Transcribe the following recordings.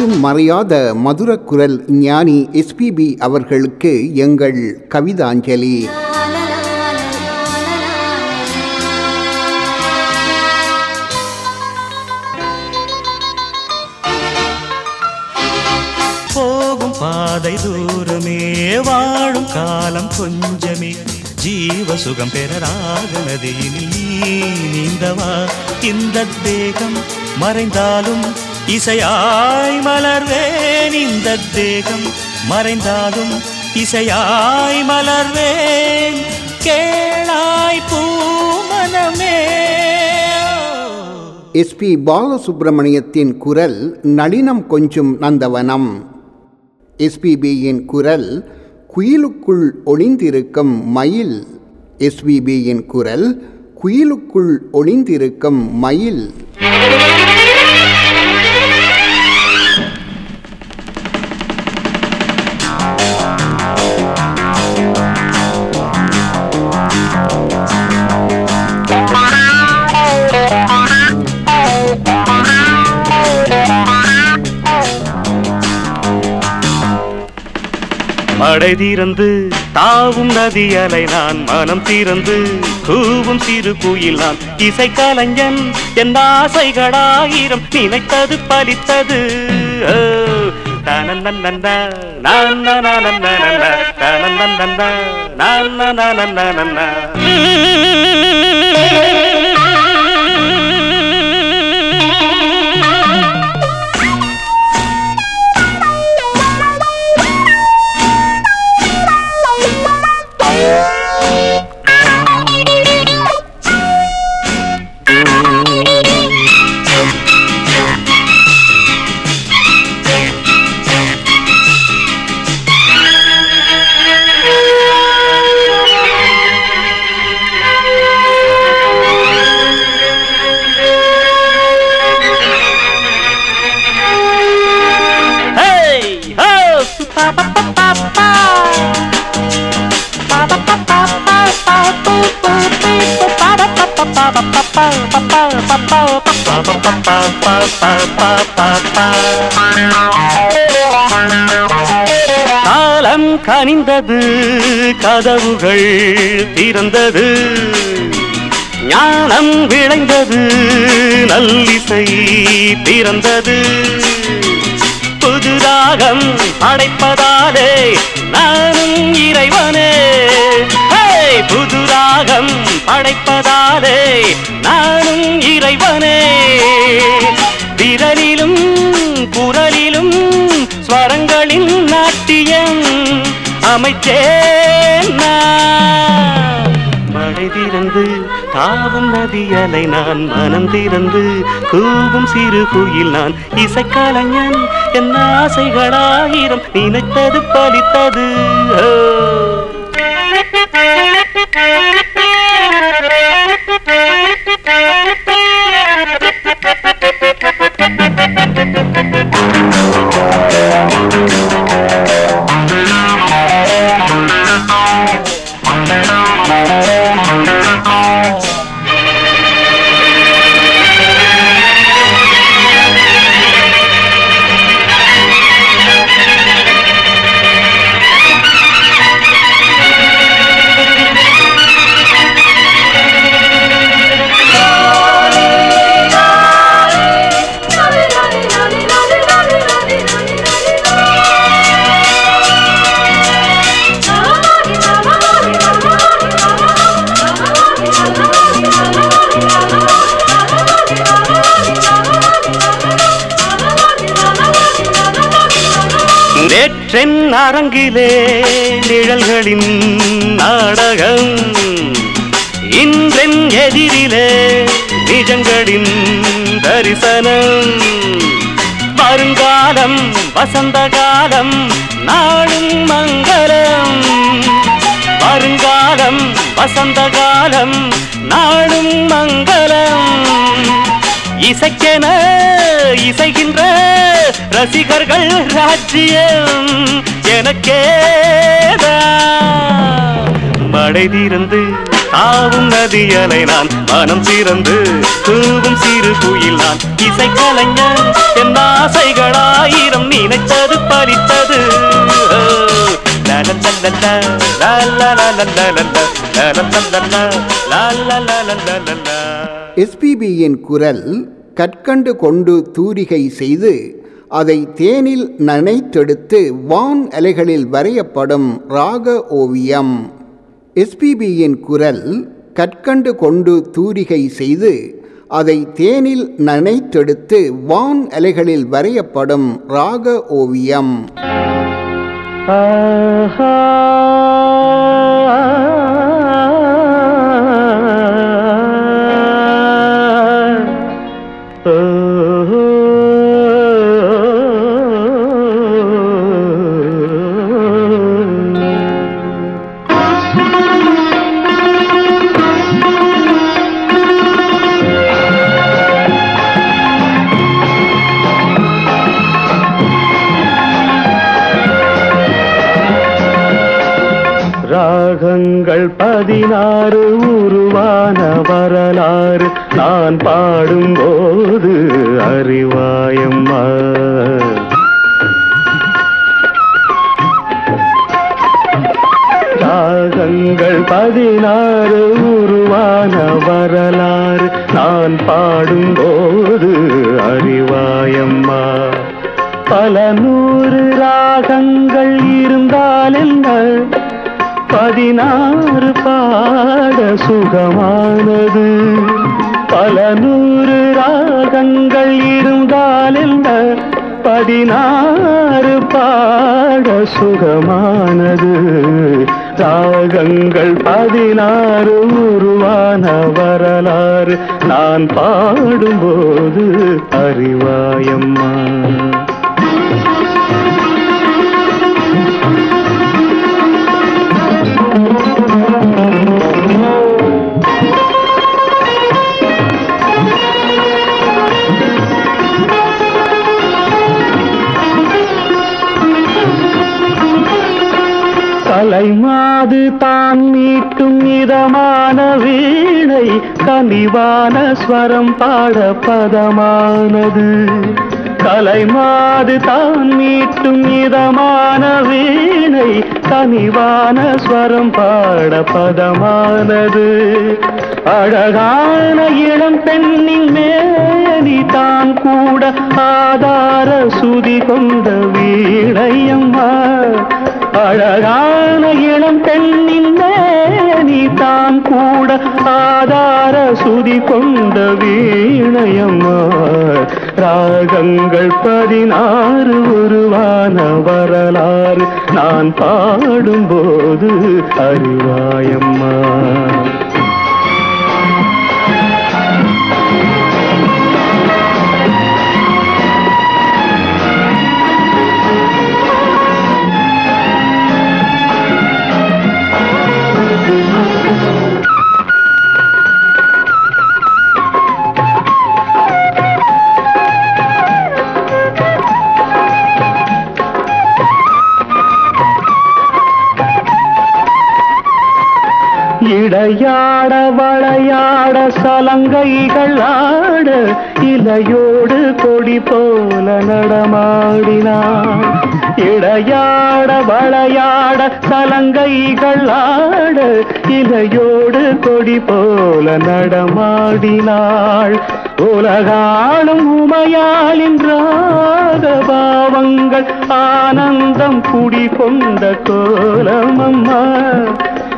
என்றும் மறையாத மதுர குரல் ஞானி எஸ்பிபி அவர்களுக்கு எங்கள் கவிதாஞ்சலி. போகும் பாதை தூரமே வாழும் காலம் கொஞ்சமே. ஜீவ சுகம் பெறராக ராக நீந்தவா? இந்த தேகம் மறைந்தாலும் இசையாய் மலர்வேன் இந்த தேகம். மறைந்தாலும் இசையாய் மலர்வேன். கேளாய் பூமனமே எஸ்பி பாலசுப்பிரமணியத்தின் குரல் நளினம் கொஞ்சும் நந்தவனம். எஸ்பிபியின் குரல் குயிலுக்குள் ஒளிந்திருக்கும் மயில். எஸ்பிபியின் குரல் குயிலுக்குள் ஒளிந்திருக்கும் மயில். படை தீரந்து தாவும் நதி அலை நான் மனம் தீரந்து கூவும் சிறு குயில் நான் இசை கலைஞன் என் ஆசைகளாயிரம் நினைத்தது பலித்தது நான் காலம் கனிந்தது கதவுகள் திறந்தது ஞானம் விளைந்தது நல்லிசை திறந்தது. புது ராகம் படைப்பதாலே நானும் இறைவனே. உலகம் படைப்பதாலே நானும் இறைவனே விரலிலும் குரலிலும் ஸ்வரங்களின் நாட்டியம் அமைச்சேன் நான். மழை திறந்து தாவும் நதியலை நான் மனம் திறந்து கூவும் சிறு குயில் நான் இசைக்கலைஞன் என் ஆசைகளாயிரம் நினைத்தது பலித்தது ஓ. நேற்றென் அரங்கிலே நிழல்களின் நாடகம். இன்றென் எதிரிலே நிஜங்களின் தரிசனம். வருங்காலம் வசந்த காலம் நாளும் மங்களம். வருங்காலம் வசந்த காலம் நாளும் மங்களம். இசைக்கென இசைகின்ற ரசிகர்கள் ராஜ்யம் எனக்கேதான் மழை தீர்ந்து ஆவும் நதியலை நான் மனம் சிறந்து தூவும் சிறு குயில் நான் இசை கலைஞர் என் ஆசைகளாயிரம் நினைச்சது பறித்தது ஓ, லா லா லா லா லா, லா லா லா லா லா லா, லா லா லா எஸ்பிபியின் குரல் கற்கண்டு கொண்டு தூரிகை செய்து அதை தேனில் நனைத்தெடுத்து வான் அலைகளில் வரையப்படும் ராக ஓவியம். எஸ்பிபியின் குரல் கற்கண்டு கொண்டு தூரிகை செய்து அதை தேனில் நனைத்தெடுத்து வான் அலைகளில் வரையப்படும் ராக ஓவியம். ஆஹா! வரலாறு நான் பாடும்போது அறிவாயம்மா. தாகங்கள் பதினாறு உருவான வரலாறு நான் பாடும்போது அறிவாயம்மா. பல நூறு ராகங்கள் இருந்தால் என்ன? பதினாறு பாட சுகமானது. பல நூறு ராகங்கள் இருந்தால் என்ன பதினாறு பாட சுகமானது. ராகங்கள் பதினாறு உருவான வரலாறு நான் பாடும்போது அறிவாயம்மா. தான் மீட்டும் இதமான வீணை கனிவான ஸ்வரம் பாட பதமானது. கலைமாது தான் மீட்டும் இதமான வீணை கனிவான ஸ்வரம் பாட பதமானது. அழகான இளம் பெண்ணின் மேனி தான் கூட ஆதார சுதி கொண்ட வீணையம்மா. அழகான இளம் பெண்ணின் மேனி தான் கூட ஆதார சுதி கொண்ட வீணையம்மா. ராகங்கள் பதினாறு உருவான வரலாறு நான் பா பாடும்போது அறிவாயம்மா. இடையாட வளையாட சலங்கைகள் ஆட இலையோடு கொடி போல நடமாடினான். இடையாட வளையாட சலங்கைகள் ஆட இலையோடு கொடி போல நடமாடினாள். உலகாளும் உமையாளின் ராகபாவங்கள் ஆனந்தம் குடி குடிகொண்ட கோலமம்மா.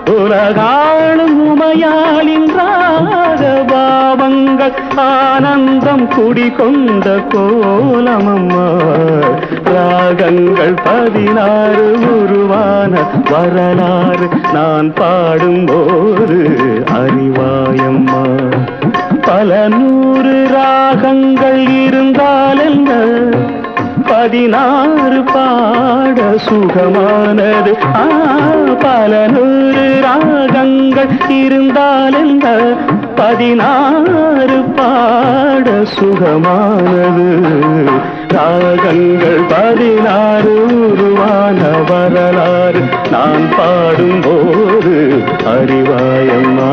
உலகாளும் உமையாளின் ராகபாவங்கள் ஆனந்தம் குடிகொண்ட கோலமம்மா. ராகங்கள் பதினாறு உருவான வரலாறு நான் பாடும்போது அறிவாயம்மா. பல நூறு ராகங்கள் இருந்தால் என்ன? பதினாறு பாட சுகமானது. ஆ, பல நூறு ராகங்கள் இருந்தால் என்ன பதினாறு பாட சுகமானது. ராகங்கள் பதினாறு உருவான வரலாறு நான் பாடும்போது அறிவாயம்மா.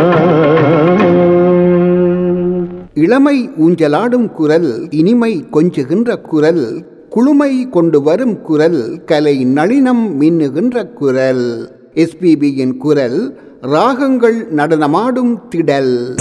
இளமை ஊஞ்சலாடும் குரல் இனிமை கொஞ்சுகின்ற குரல். குளுமை கொண்டு வரும் குரல் கலை நளினம் மின்னுகின்ற குரல். எஸ்பிபியின் குரல் ராகங்கள் நடனமாடும் திடல்.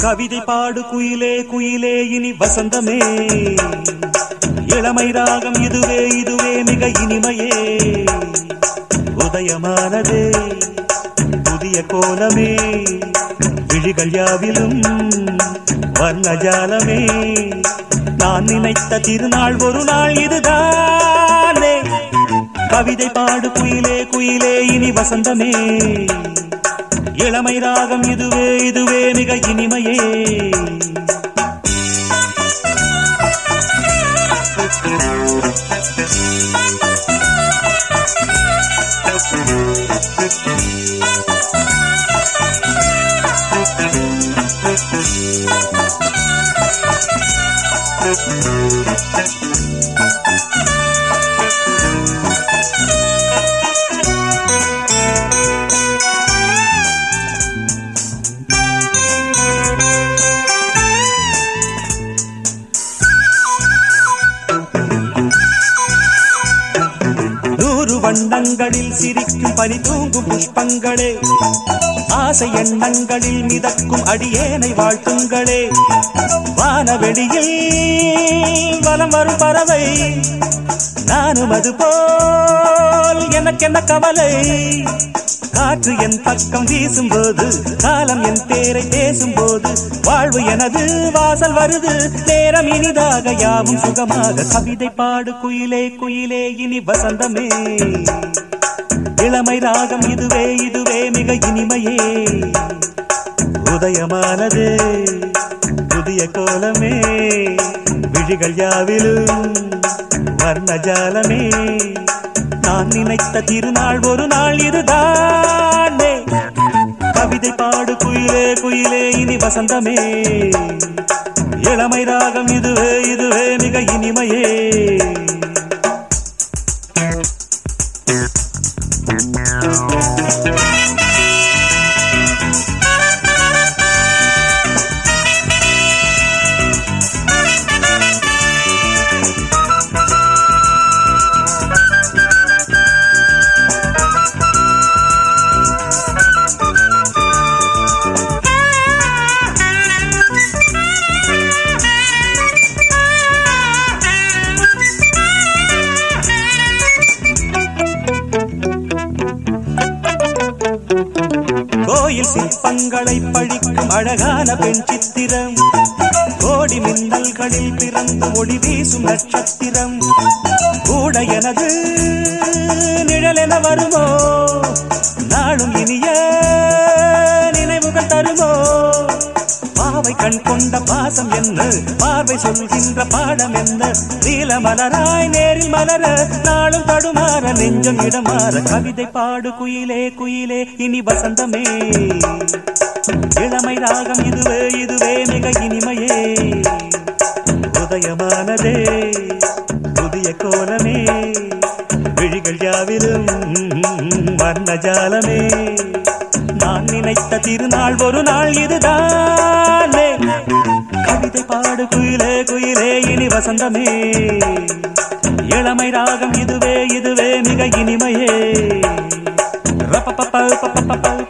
கவிதை பாடு குயிலே குயிலே இனி வசந்தமே. இளமை ராகம் இதுவே இதுவே மிக இனிமையே. உதயமானதே புதிய கோலமே. விழிகள் யாவிலும் வர்ணஜாலமே நான் நினைத்த திருநாள் ஒரு நாள் இதுதானே கவிதை பாடு குயிலே குயிலே இனி வசந்தமே இளமை ராகம் இதுவே இதுவே மிக இனிமையே Thank you. நூறு வண்ணங்களில் சிரிக்கும் பனி தூங்கும் புஷ்பங்களே. ஆசை எண்ணங்களில் மிதக்கும் அடியேனை வாழ்த்துங்களே. வானவெளியில் வலம் வரும் பறவை. நானும் அது போல் எனக்கென்ன கவலை? காற்று என் பக்கம் வீசும்போது காலம் என் பேரை பேசும்போது வாழ்வு எனது வாசல் வருது. நேரம் இனிதாக யாவும் சுகமாக கவிதை பாடு குயிலே குயிலே இனி வசந்தமே. இளமை ராகம் இதுவே இதுவே மிக இனிமையே. உதயமானது புதிய கோலமே. விழிகள் யாவிலும் வர்ணஜாலமே நான் நினைத்த திருநாள் ஒரு நாள் இதுதானே கவிதை பாடு குயிலே குயிலே இனி வசந்தமே இளமை ராகம் இதுவே இதுவே மிக இனிமையே Thank you. சிற்பங்களை பழிக்கும் அழகான பெண் சித்திரம். கோடி மின்னல்களில் பிறந்து ஒளி வீசும் நட்சத்திரம். கூட எனது நிழலென வருமோ? நாளும் இனிய நினைவுகள் தருமோ? பாவை கண் கொண்ட பாசம் என்ன? பார்வை சொல்கின்ற பாடம் என்ன? நீல மலராய் நேரில் மலர நாளும் தடுமாற நெஞ்சம் இடமாற. கவிதை பாடு குயிலே குயிலே இனி வசந்தமே. இளமை ராகம் இதுவே இதுவே மிக இனிமையே. உதயமானதே புதிய கோலமே. விழிகள் யாவிலும் வர்ணஜாலமே நான் நினைத்த திருநாள் ஒரு நாள் இதுதானே. கவிதை பாடு குயிலே குயிலே இனி வசந்தமே. இளமை ராகம் இதுவே இதுவே மிக இனிமையே. ரப்பப்பப்ப, பப்பப்பப்ப, பப்பப்பப்ப,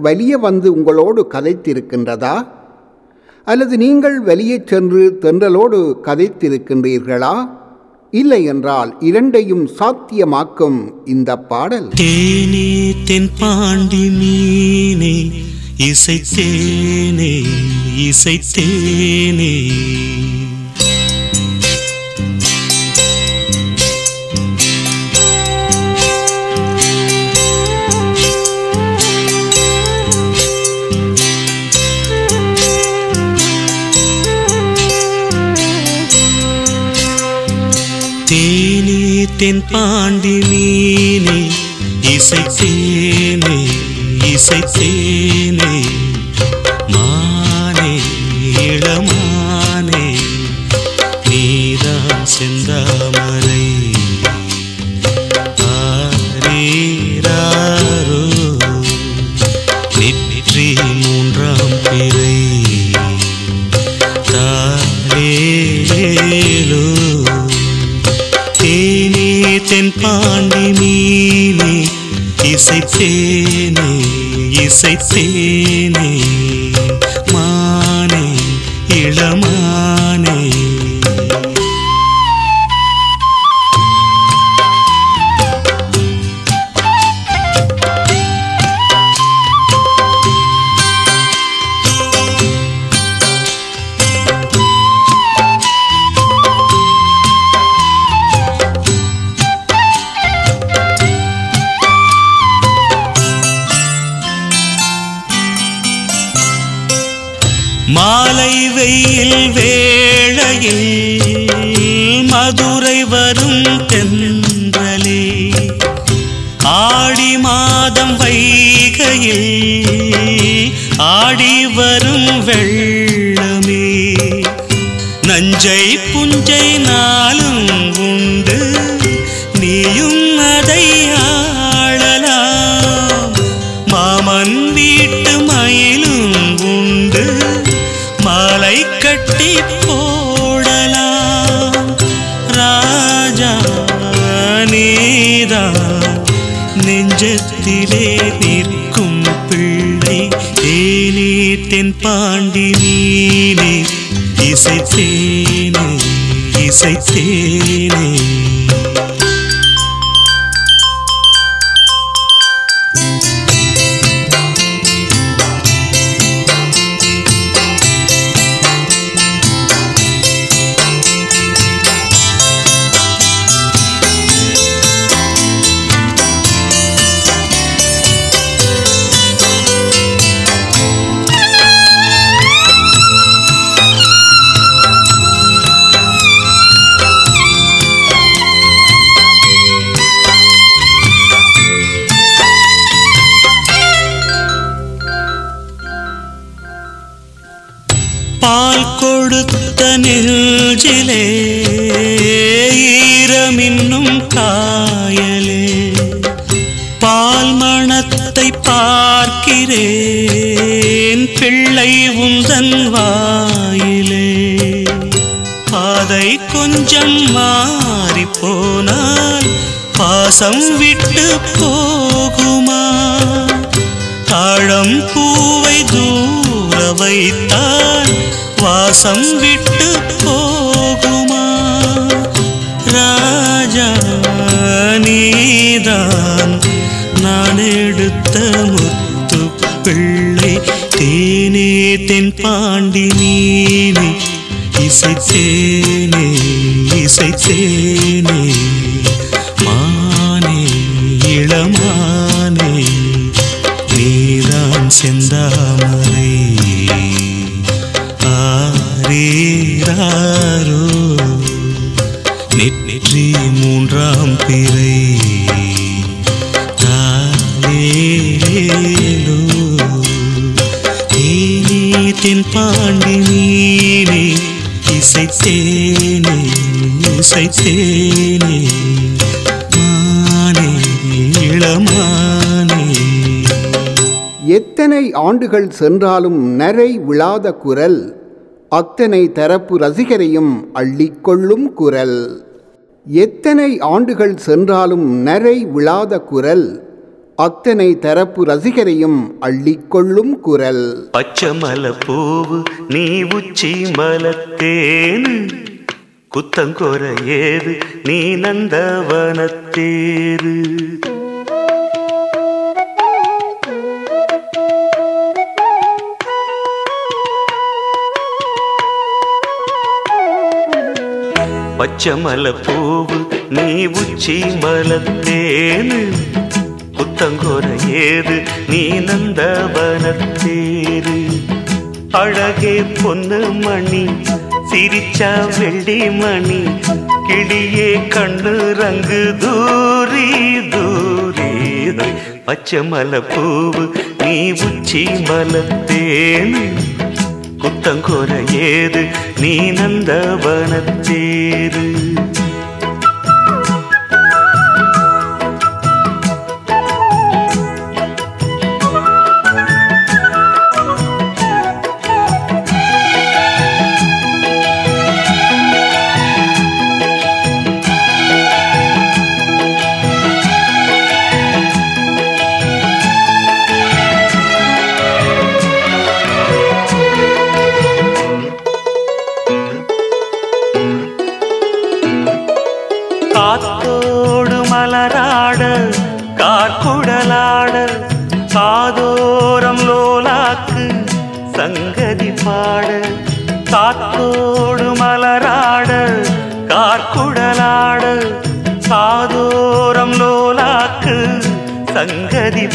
வெளியே வந்து உங்களோடு கதைத்திருக்கின்றதா? அல்லது நீங்கள் வெளியே சென்று தென்றலோடு கதைத்திருக்கின்றீர்களா? இல்லை என்றால் இரண்டையும் சாத்தியமாக்கும் இந்த பாடல். தேனே தென் பாண்டி மீனே இசைத்தேனே இசைத்தேனே. தென் பாண்டி மீனே இசைத்தேனே இசைத்தேனே. மானே இளமானே நீதான் செந்தாம பாண்டி மீனே இசைத்தேனே இசைத்தேனே மானே இளமானே. ஏனே தென் பாண்டி நீனே இசைத்தேனே இசைத்தேனே. பாசம் விட்டு போகுமா? தாழம் பூவை தூர வைத்தால் வாசம் விட்டு போகுமா? ராஜா நீதான் நான் எடுத்த முத்து பிள்ளை தேனே தென் பாண்டி நீனே இசைத்தேனே இசைத்தேனே. இசைத்தேனே மானே இளமானே. எத்தனை ஆண்டுகள் சென்றாலும் நரை விழாத குரல் அத்தனை தரப்பு ரசிகரையும் அள்ளிக்கொள்ளும் குரல். எத்தனை ஆண்டுகள் சென்றாலும் நரை விழாத குரல் அத்தனை தரப்பு ரசிகரையும் அள்ளிக்கொள்ளும் குரல். பச்சமல பூவு நீ உச்சி மலத்தேனு குத்தங்கொர ஏது நீ நந்தவனத்தேரு பச்சமல பூவு நீ உச்சி மலத்தேனு. புத்தங்கொர ஏது நீ நந்தவனத்தேரு அழகே பொன்னு மணி சிரிச்சா வெள்ளி மணி கிளியே கண்ணு ரங்கு தூரி தூரி பச்சை மலை பூவு நீ உச்சி மலத்தேன் குத்தங்கோர ஏது நீ நந்தவனத்தேரு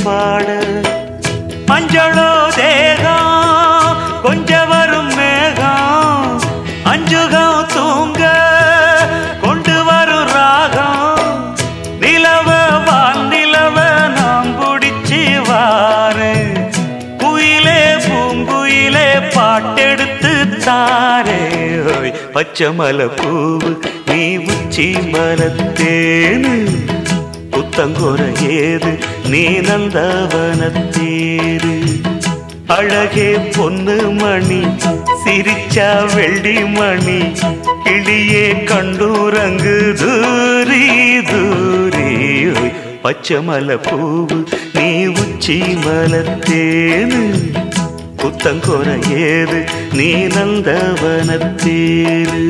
பாடு. மஞ்சளோ தேகம் கொஞ்ச வரும் மேகம் அஞ்சுகம் தூங்க கொண்டு வரும் ராகம் நிலவ வான் நிலவ நாம் பிடிச்சி வாரு. குயிலே பூங்குயிலே பாட்டெடுத்து தாரே. பச்சை மலை பூவு நீ உச்சி மலத்தேனு தங்கொர ஏது நீ நந்தவனத்தேரு அழகே பொன்னு மணி சிரிச்சா வெள்ளி மணி கிளியே கண்டூரங்கு தூரி தூரி. பச்சமல பூவு நீ உச்சி மலத்தேனு. புத்தங்கோர ஏது நீ நந்தவனத்தேரு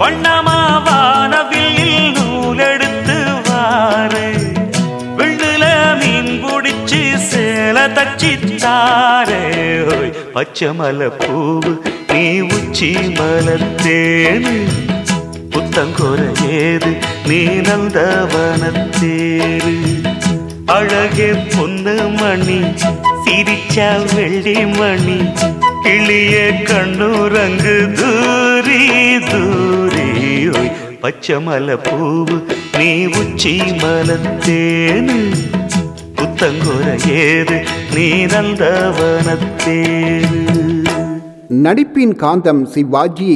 வண்ணமாவானவில் நூலெடுத்து வாரே. விண்ணுல மீன் பிடிச்சு சேல தச்சி தாரே பச்சை மலை பூவு நீ உச்சி மலத்தேனு புத்தங்கொர ஏது நீ நந்தவனத்தேரு அழகே பொண்ணு மணி சிரிச்சா வெள்ளி மணி கிளிய கண்ணுரங்கு தூரி தூரி. பச்சமல பூவு நீ உச்சி மலத்தேனு புத்தங்குற ஏது நீ நந்தவனத்தேனு நடிப்பின் காந்தம் சிவாஜி.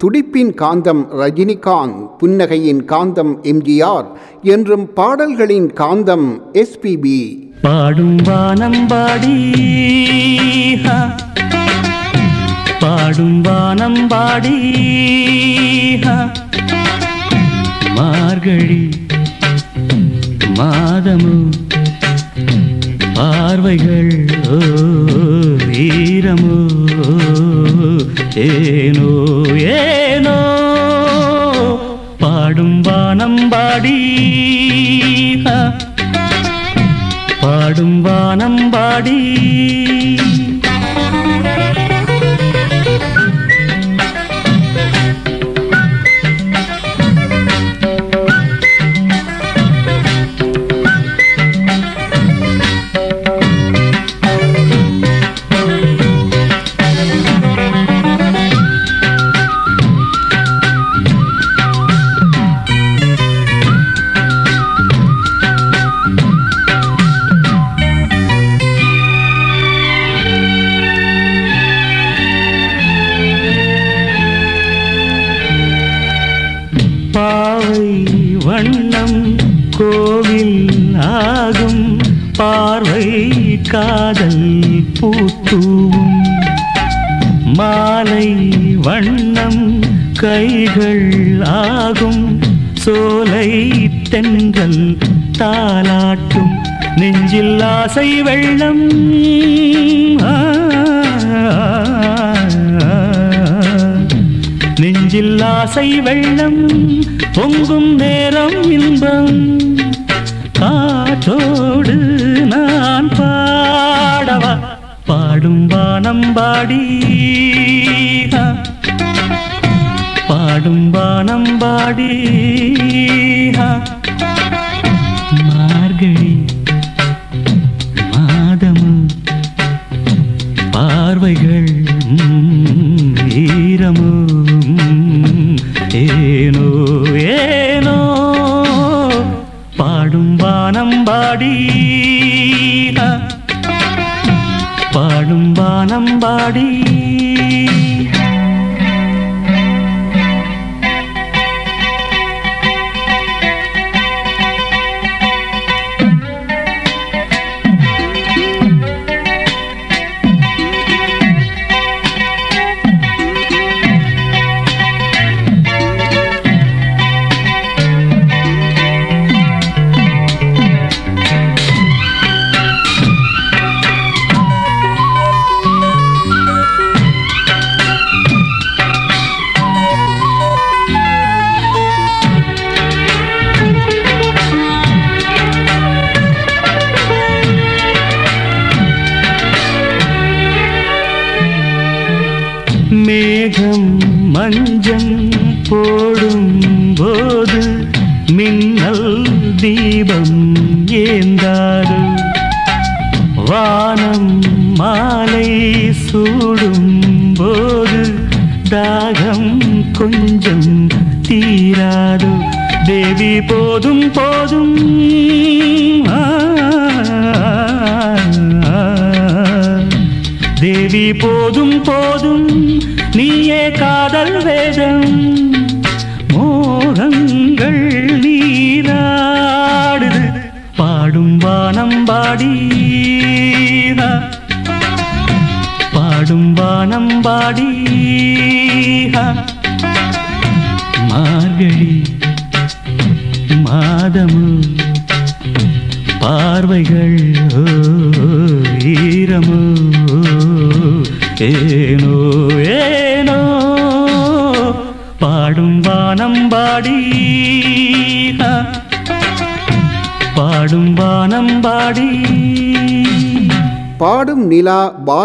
துடிப்பின் காந்தம் ரஜினிகாந்த் புன்னகையின் காந்தம் எம்ஜிஆர் என்றும் பாடல்களின் காந்தம் எஸ்பிபி. பாடும் வானம் பாடி பாடும் வானம் பாடி மார்கழி மாதமு பார்வைகள் வீரமோ ஏனோ ஏனோ. பாடும் வானம் பாடி. பாடும் வானம் பாடி. கைகள் ஆகும் சோலை தென்றல் தாலாட்டும் நெஞ்சில் ஆசை வெள்ளம். நெஞ்சில் ஆசை வெள்ளம் பொங்கும் நேரம் இன்பம். காற்றோடு நான் பாடவா பாடும் வானம் பாடி. வானம் பாடி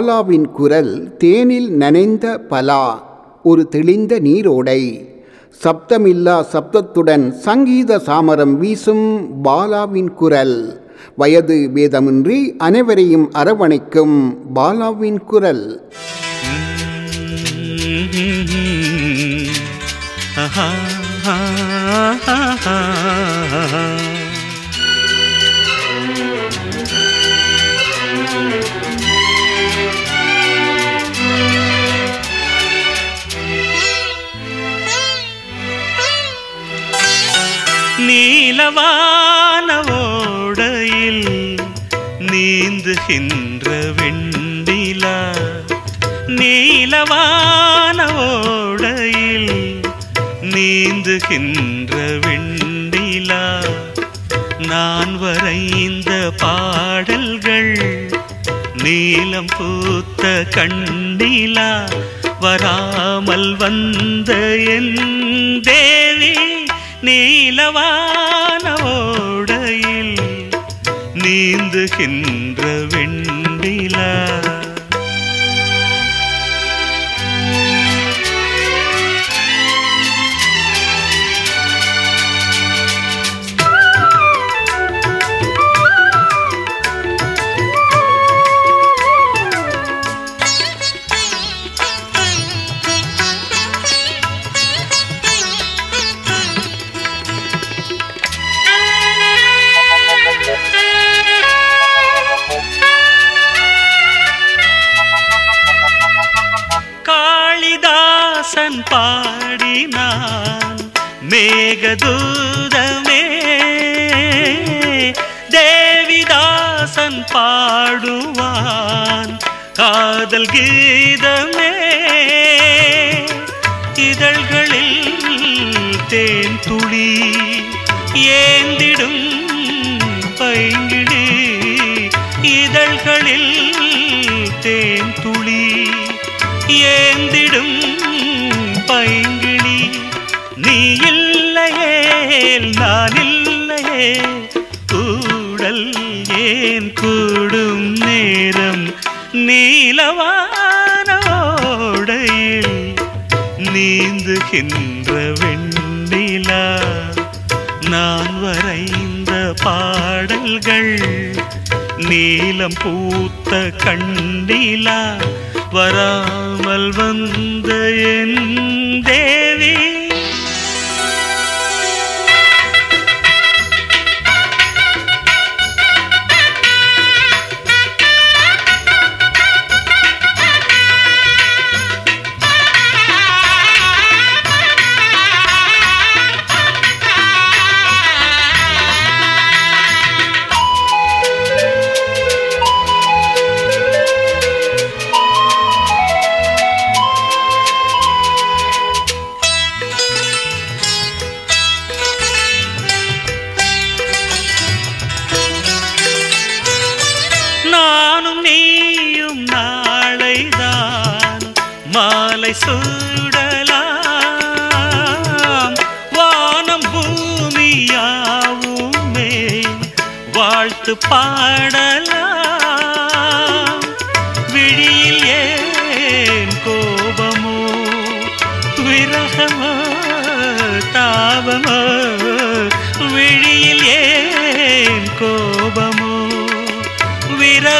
பாலாவின் குரல் தேனில் நனைந்த பலா ஒரு தெளிந்த நீரோடை. சப்தமில்லா சப்தத்துடன் சங்கீத சாமரம் வீசும் பாலாவின் குரல். வயது பேதமின்றி அனைவரையும் அரவணைக்கும் பாலாவின் குரல். ஆஹா, நீலவான ஓடையில் நீந்துகின்ற வெண்ணிலா. நீலவான ஓடையில் நீந்துகின்ற வெண்ணிலா. நான் வரைந்த பாடல்கள் நீலம் பூத்த கண்ணிலா. வராமல் வந்த என் தேவி நீலவானவோடையில் நீந்துகின்ற வெண்டிலா மேகதூதமே தேவிதாசன் பாடுவான் காதல் கீதமே. இதழ்களில் தேன் துளி ஏந்திடும் பைங்கிழி இதழ்களில் தேன் துளி ஏந்திடும் பைங்கிழி மேல் நான் இல்லையே. கூடல் ஏன் கூடும் நேரம்? நீலவானோடையில் நீந்துகின்ற வெண்ணிலா. நான் வரைந்த பாடல்கள் நீலம் பூத்த கண்டிலா வராமல் வந்த என்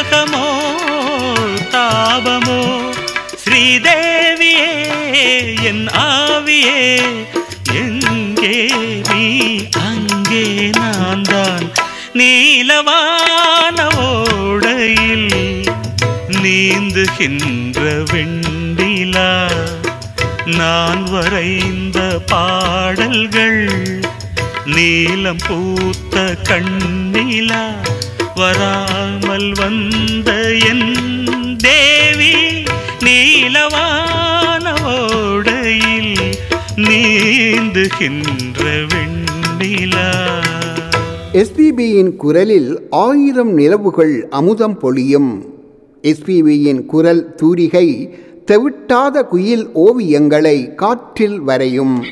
விரகமோ தாபமோ ஸ்ரீதேவியே என் ஆவியே எங்கே நீ அங்கே நான் தான் நீலவான ஓடையில் நீந்துகின்ற வெண்டிலா நான் வரைந்த பாடல்கள் நீலம் பூத்த கண்ணிலா. வராமல் வந்த என் தேவி நீலவானவோடையில் நீந்துகின்ற வெண்ணிலா. எஸ்பிபியின் குரலில் ஆயிரம் நிலவுகள் அமுதம் பொழியும். எஸ்பிபியின் குரல் தூரிகை தெவிட்டாத குயில் ஓவியங்களை காற்றில் வரையும்.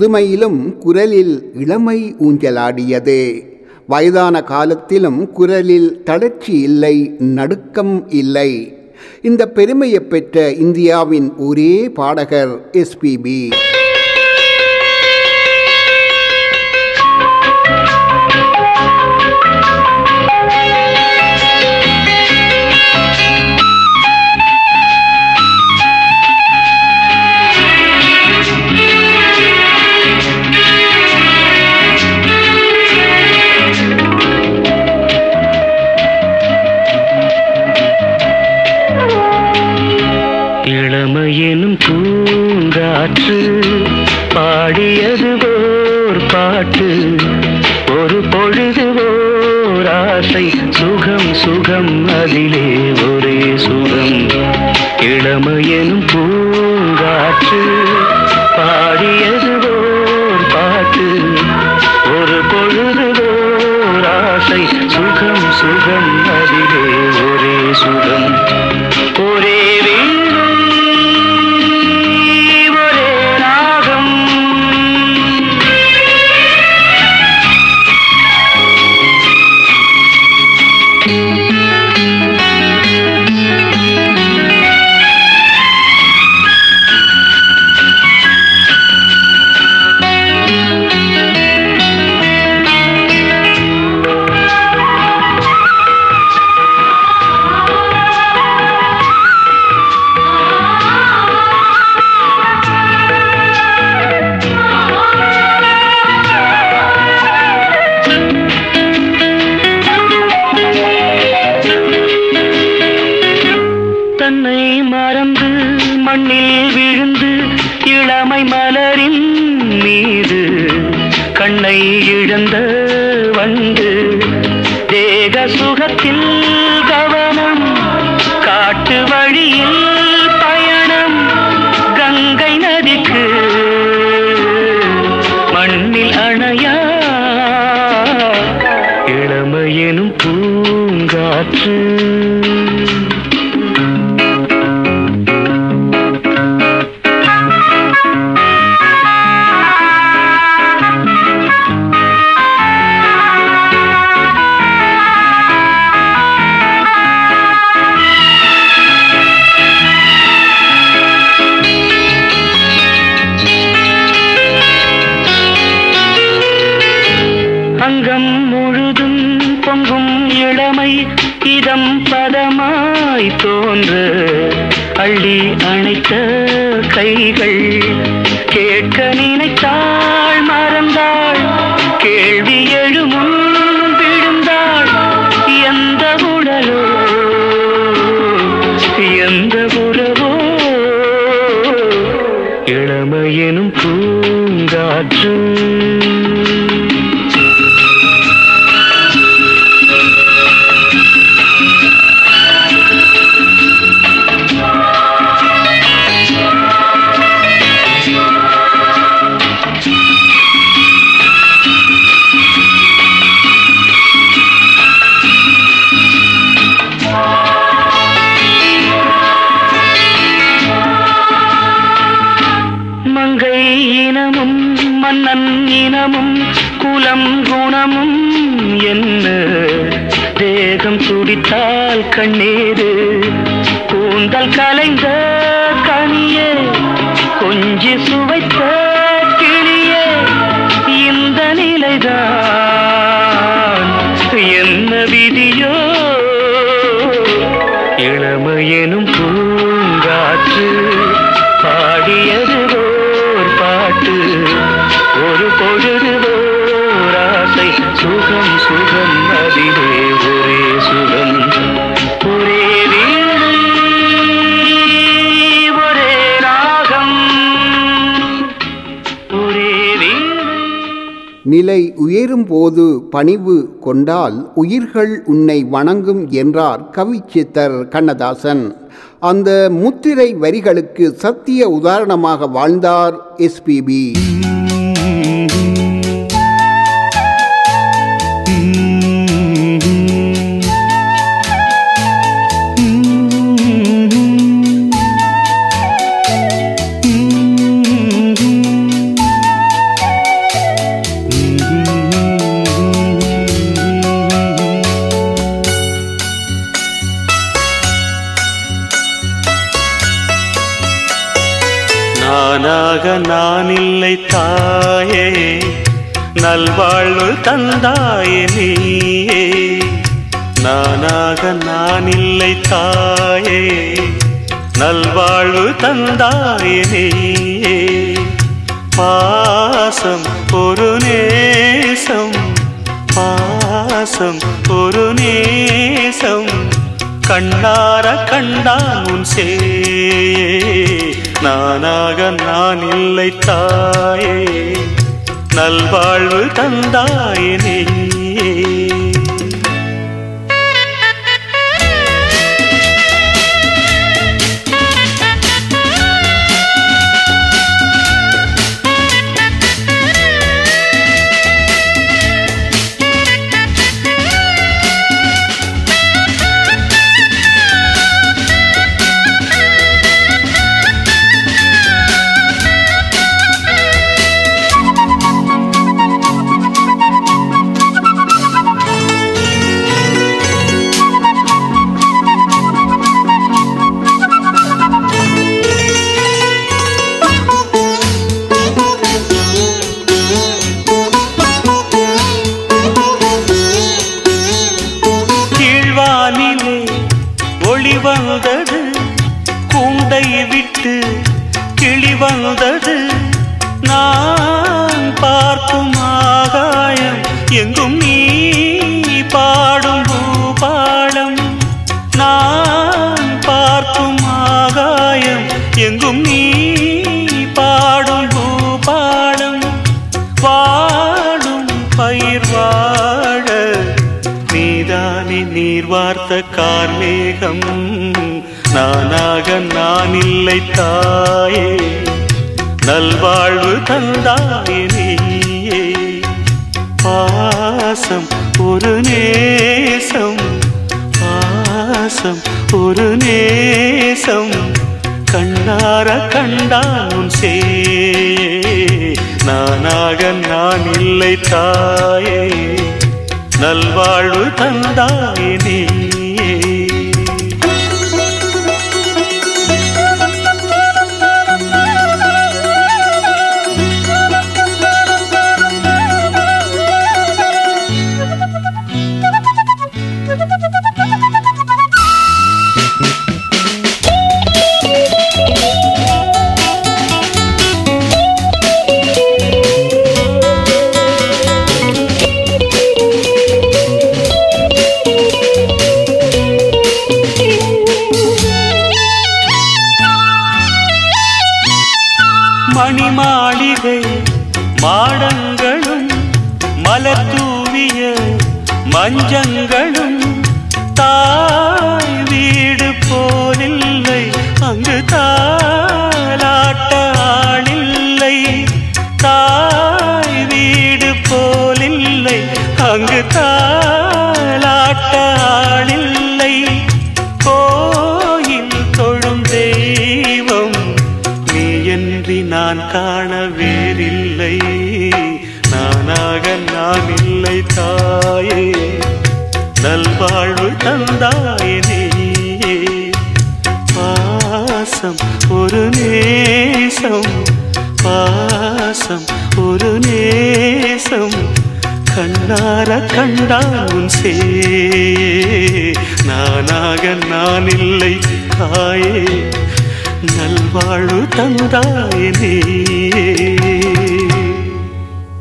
முதுமையிலும் குரலில் இளமை ஊஞ்சலாடியது. வயதான காலத்திலும் குரலில் தளர்ச்சி இல்லை நடுக்கம் இல்லை. இந்த பெருமையை பெற்ற இந்தியாவின் ஒரே பாடகர் எஸ்பிபி பாட்டு ஒரு பொழுது ஓராசை சுகம் சுகம் அதிலே ஒரே சுகம். இளமையனும் பூங்காற்று பாடியது ஓர் பாட்டு. ஒரு பொழுது ஓராசை சுகம் சுகம் அதிலே விலை உயரும் போது பணிவு கொண்டால் உயிர்கள் உன்னை வணங்கும் என்றார் கவிச்சித்தர் கண்ணதாசன். அந்த முத்திரை வரிகளுக்கு சத்திய உதாரணமாக வாழ்ந்தார் எஸ்பிபி தந்தாயே நீயே. நானாக நான் இல்லை தாயே. நல்வாழ்வு தந்தாயே நீயே. பாசம் ஒரு நேசம். பாசம் ஒரு நேசம். கண்ணார கண்டான் உன் சே நானாக நான் இல்லை தாயே. நல்வாழ்வு தந்தாயினே வாழு தந்தாயே நீயே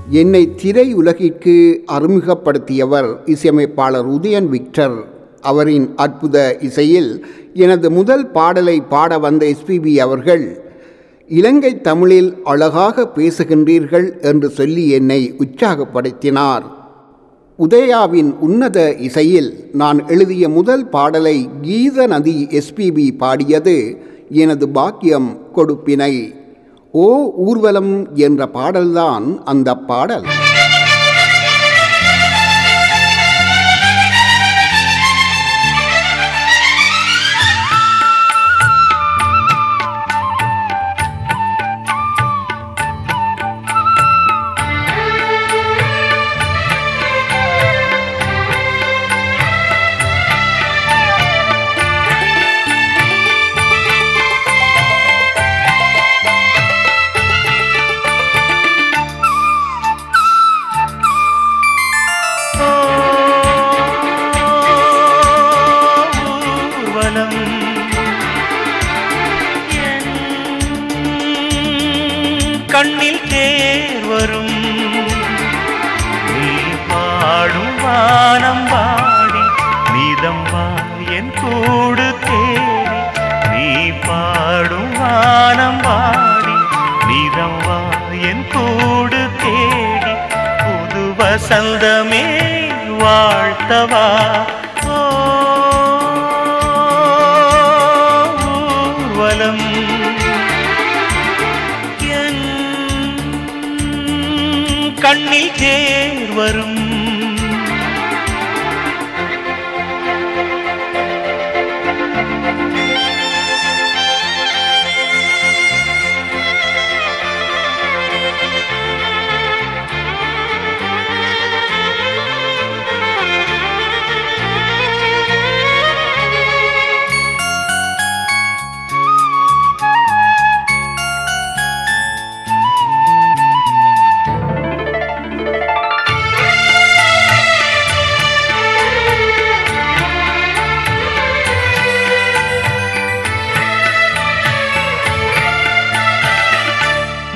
என்னை அறிமுகப்படுத்தியவர் இசையமைப்பாளர் உதயன் விக்டர். அவரின் அற்புத இசையில் எனது முதல் பாடலை பாட வந்த எஸ்பிபி அவர்கள் இலங்கை தமிழில் அழகாக பேசுகின்றீர்கள் என்று சொல்லி என்னை உற்சாகப்படுத்தினார். உதயாவின் உன்னத இசையில் நான் எழுதிய முதல் பாடலை கீத நதி எஸ்பிபி பாடியது எனது பாக்கியம் கொடுப்பினை. ஓ ஊர்வலம் என்ற பாடல்தான் அந்த பாடல்.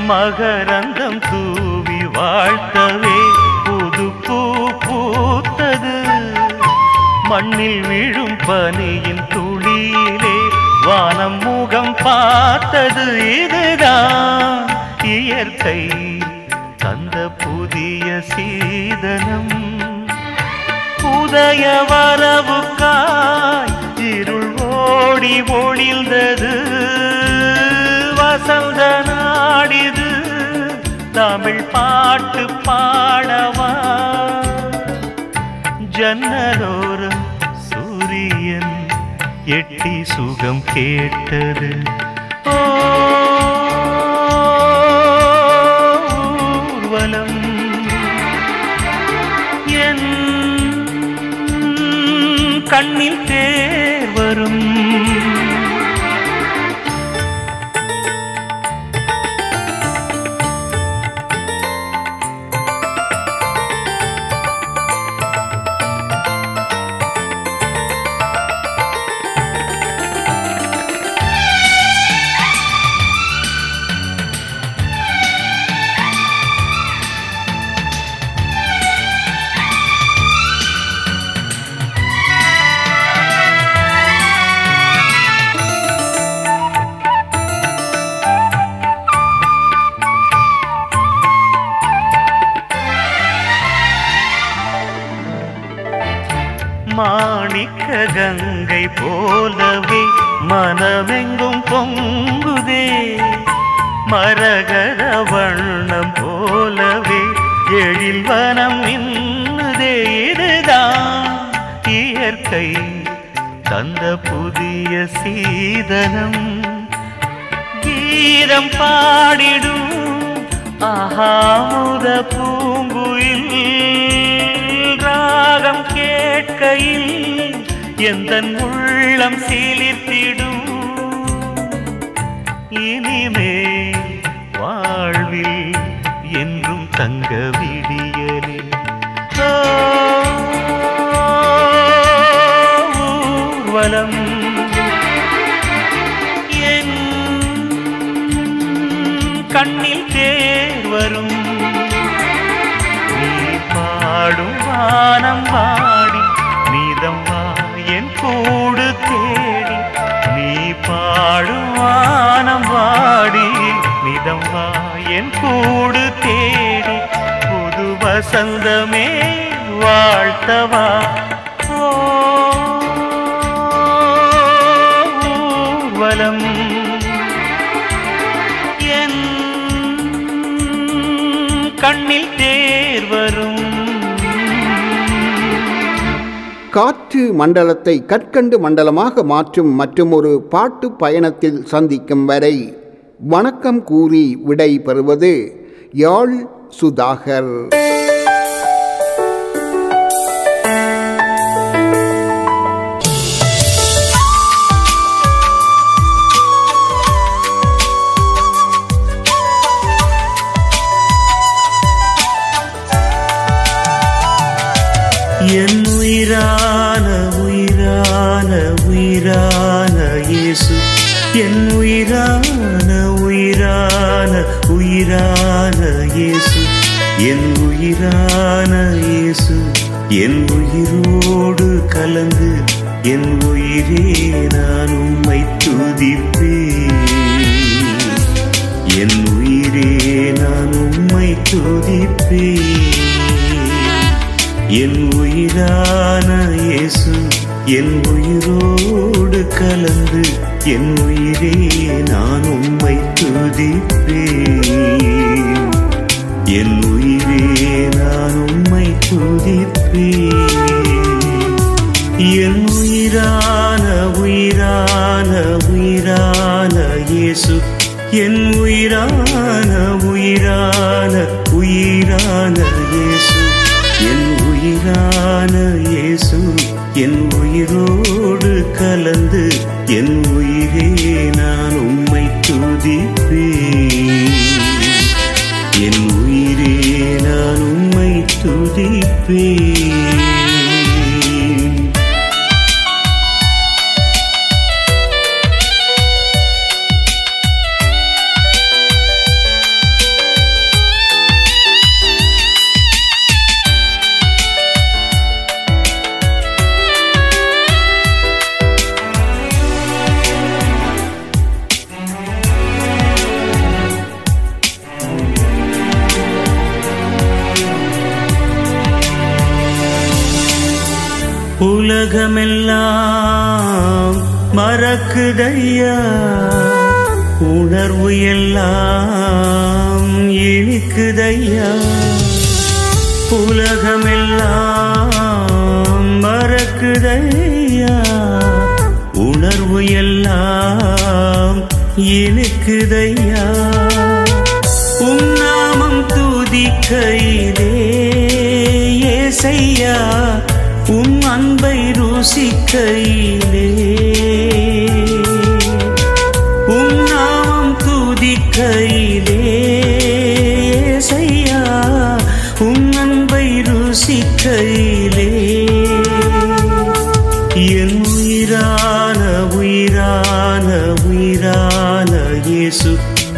மகரந்தம் தூவி வாழ்த்தவே புது பூ பூத்தது. மண்ணில் விழும் பனியின் துளியிலே வானம் முகம் பார்த்தது இதுதான். இயற்கை தந்த புதிய சீதனம். உதய வரவுக்காய் இருள் ஓடி ஒளிந்தது. வசந்தன தமிழ் பாட்டு பாடவா? ஜன்னலோரம் சூரியன் எட்டி சுகம் கேட்டது. ஓ எழில் வனம் நின்னுதே இதுதான். இயற்கை தந்த புதிய சீதனம். கீதம் பாடிடும் ஆகாமுத பூங்குயில். ராகம் கேட்கையில் எந்த உள்ளம் சீலித்திடும். இனிமே வாழ்வில் தங்க விடியலே ஓ, ஊர்வலம். என் கண்ணில் தேர்வரும் நீ பாடும் வானம் பாடி நீதம் வா என் கூடு தேடி. நீ பாடும் வானம் பாடி வாடி என் கூடு வசந்தமே வாழ்த்தவா? ஊர்வலம் என் கண்ணில் தேர் வரும். காற்று மண்டலத்தை கற்கண்டு மண்டலமாக மாற்றும் மற்றும் ஒரு பாட்டு பயணத்தில் சந்திக்கும் வரை வணக்கம் கூறி விடை பெறுவது யாழ் சுதாகர். என் உயிரான உயிரான உயிரான இயேசு. என் உயிரான உயிரான உயிரான இயேசு. என் உயிரான இயேசு என் உயிரோடு கலந்து என் உயிரே நான் உம்மை துதிப்பேன். என் உயிரே நான் உம்மை துதிப்பேன். என் உயிரான இயேசு என் உயிரோடு கலந்து என் உயிரே நான் உம்மை துதிப்பேன். என் உயிரே நான் உம்மை துதிப்பேன். என் உயிரான உயிரான உயிரான இயேசு என் உயிரான உயிரான உயிரான உயிரான இயேசு என் உயிரோடு கலந்து என் உயிரே நான் உம்மை துதிப்பேன். என் உயிரே நான் உம்மை துதிப்பேன். மறக்குதையா உணர்வு எல்லாம் இனிக்குதையா? உலகமெல்லாம் மறக்குதையா? உணர்வு எல்லாம் இனிக்குதையா? உன்னாமம் நாமம் துதிக்கையிலே ஏசையா? உம் அன்பை ருசிக்கையிலே கையிலே என் உயிரான உயிரான உயிரான இயேசு.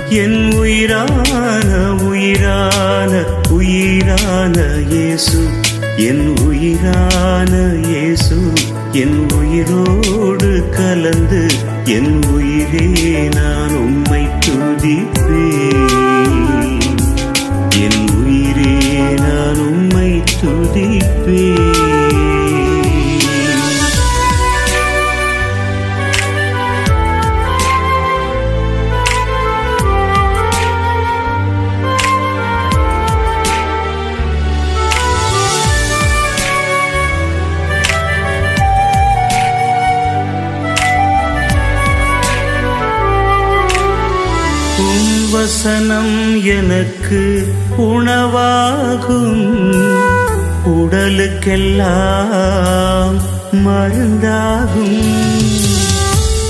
என் உயிரான உயிரான உயிரான இயேசு. என் உயிரான இயேசு என் உயிரோடு கலந்து என் உயிரே நான் உம்மை துதிப்பேன். எனக்கு உணவாகும். உடலுக்கெல்லாம் மருந்தாகும்.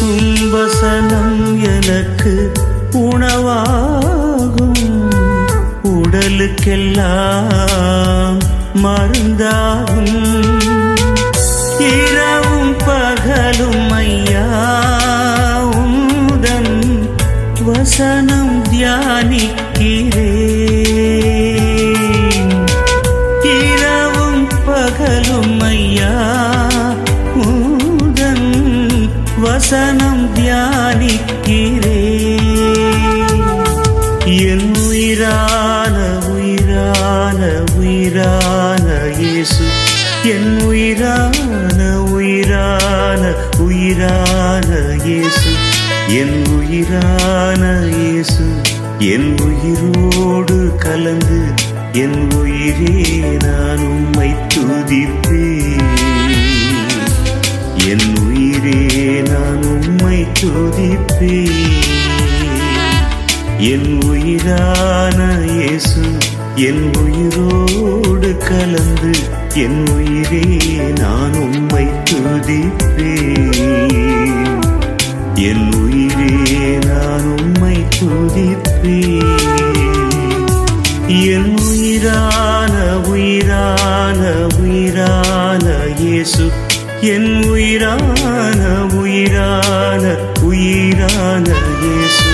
உம் வசனம் எனக்கு உணவாகும். உடலுக்கெல்லாம் மருந்தாகும். இரவும் பகலும் ஐயா உந்தன் வசனம் தியானிக்கிறேன் வசனம் தியானிக்கிறே. என் உயிரான உயிரான உயிரான இயேசு. என் உயிரான உயிரான உயிரான இயேசு. என் உயிரான இயேசு. என் உயிரும் உம்மை என் உயிரான இயேசு என் உயிரோடு கலந்து என் உயிரே நான் உம்மை துதிப்பேன். என் உயிரே நான் உம்மை துதிப்பேன். என் உயிரான உயிரான உயிரான இயேசு என் உயிரான உயிரான உயிரான இயேசு.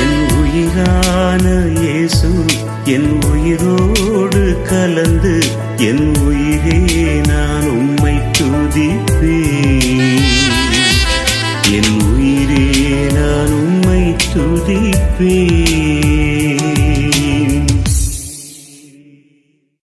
என் உயிரான இயேசு என் உயிரோடு கலந்து என் உயிரே நான் உம்மை துதிப்பேன். என் உயிரே நான் உம்மை துதிப்பேன்.